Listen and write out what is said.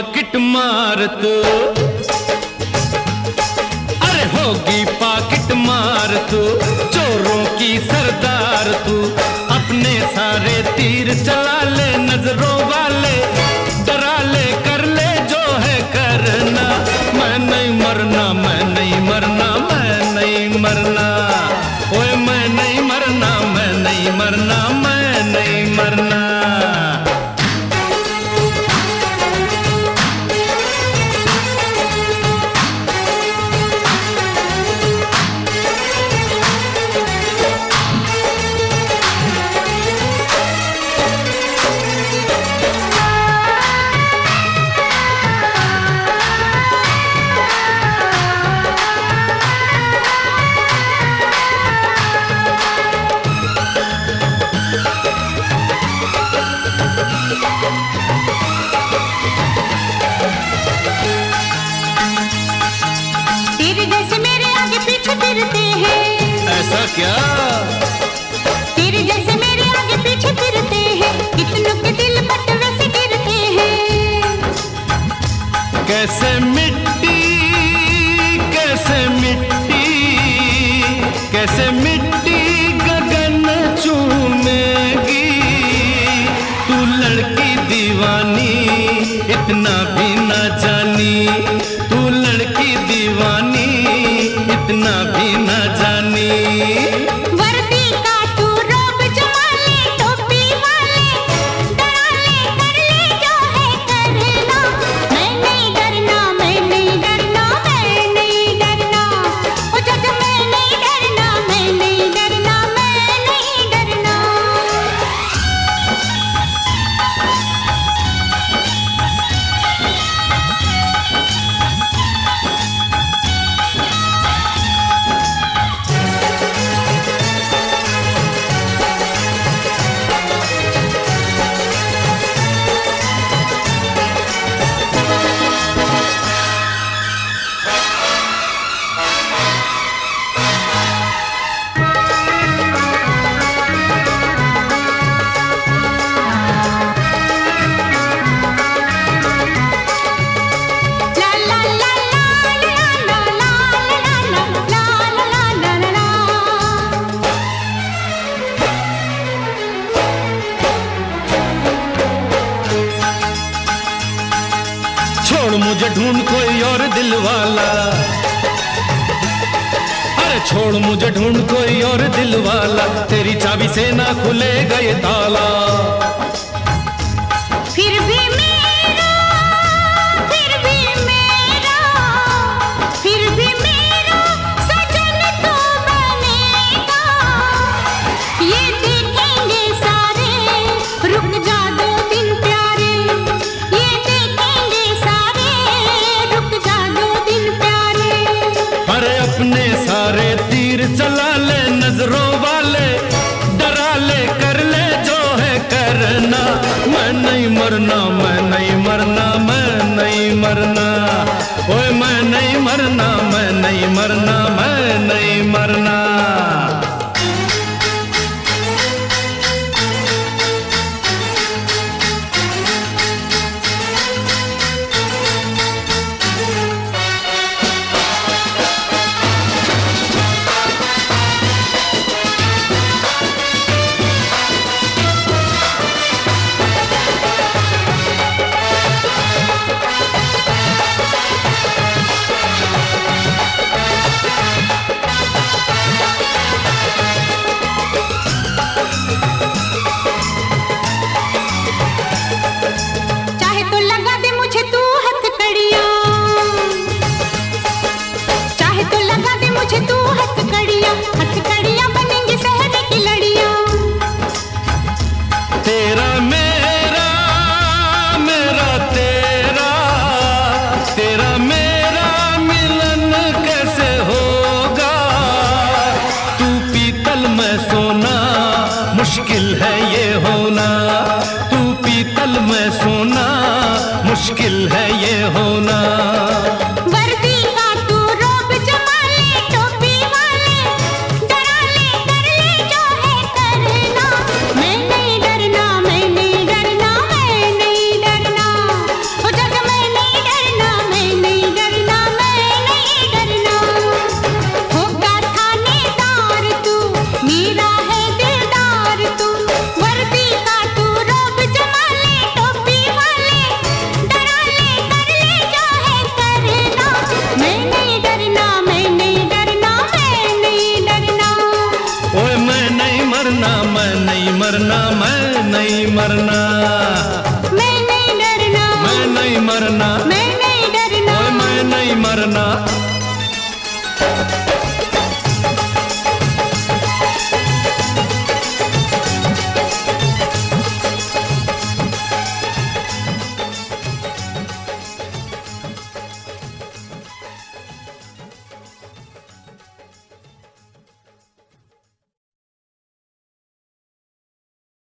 Packet मार अरे होगी पाकिट मार चोरों की सरदार तू। अपने सारे तीर चला ले नज़रों ऐसा क्या? तेरे जैसे मेरे आगे पीछे फिरते हैं कितनों के दिल बटवे तो से गिरते हैं। कैसे मिट्टी कैसे मिट्टी कैसे मिट्टी गगन चूमेगी। तू लड़की दीवानी इतना भी ना जानी। ढूंढ कोई और दिल वाला। अरे छोड़ मुझे ढूंढ कोई और दिल वाला। तेरी चाबी से ना खुले गए ताला। फिर भी मैं मुश्किल है मरना मैं नहीं मरना। मैं नहीं मरना मैं नहीं डरना। मैं नहीं मरना। मैं नहीं डरना। मैं नहीं मरना।